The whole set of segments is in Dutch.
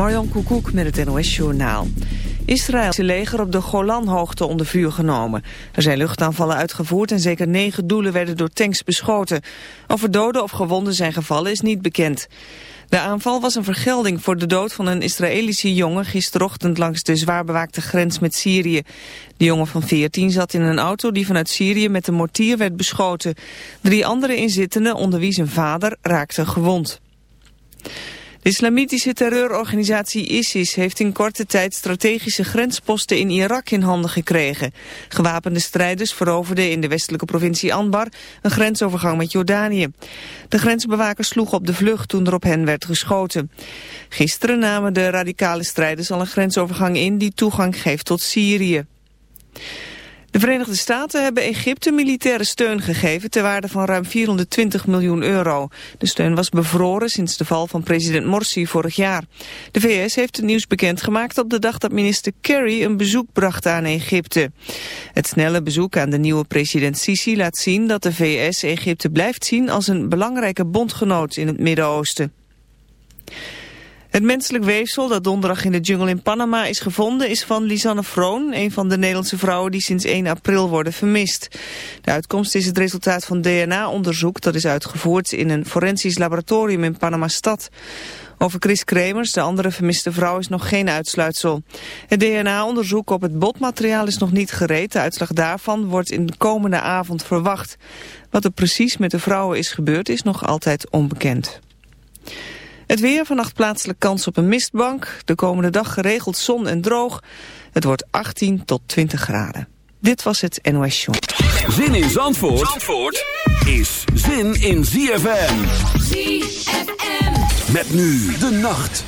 Marjan Koekoek met het NOS-journaal. Israëlse leger op de Golanhoogte onder vuur genomen. Er zijn luchtaanvallen uitgevoerd en zeker negen doelen werden door tanks beschoten. Of er doden of gewonden zijn gevallen is niet bekend. De aanval was een vergelding voor de dood van een Israëlische jongen gisterochtend langs de zwaar bewaakte grens met Syrië. De jongen van 14 zat in een auto die vanuit Syrië met een mortier werd beschoten. Drie andere inzittenden, onder wie zijn vader, raakten gewond. De islamitische terreurorganisatie ISIS heeft in korte tijd strategische grensposten in Irak in handen gekregen. Gewapende strijders veroverden in de westelijke provincie Anbar een grensovergang met Jordanië. De grensbewakers sloegen op de vlucht toen er op hen werd geschoten. Gisteren namen de radicale strijders al een grensovergang in die toegang geeft tot Syrië. De Verenigde Staten hebben Egypte militaire steun gegeven ter waarde van ruim 420 miljoen euro. De steun was bevroren sinds de val van president Morsi vorig jaar. De VS heeft het nieuws bekendgemaakt op de dag dat minister Kerry een bezoek bracht aan Egypte. Het snelle bezoek aan de nieuwe president Sisi laat zien dat de VS Egypte blijft zien als een belangrijke bondgenoot in het Midden-Oosten. Het menselijk weefsel dat donderdag in de jungle in Panama is gevonden is van Lisanne Vroon, een van de Nederlandse vrouwen die sinds 1 april worden vermist. De uitkomst is het resultaat van DNA-onderzoek dat is uitgevoerd in een forensisch laboratorium in Panama-stad. Over Chris Kremers, de andere vermiste vrouw, is nog geen uitsluitsel. Het DNA-onderzoek op het botmateriaal is nog niet gereed. De uitslag daarvan wordt in de komende avond verwacht. Wat er precies met de vrouwen is gebeurd is nog altijd onbekend. Het weer, vannacht plaatselijk kans op een mistbank. De komende dag geregeld zon en droog. Het wordt 18 tot 20 graden. Dit was het NOS Show. Zin in Zandvoort, Zandvoort is zin in ZFM. ZFM. Met nu de nacht.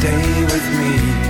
Stay with me.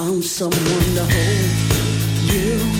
found someone to hold you.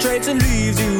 concentrates and leaves you.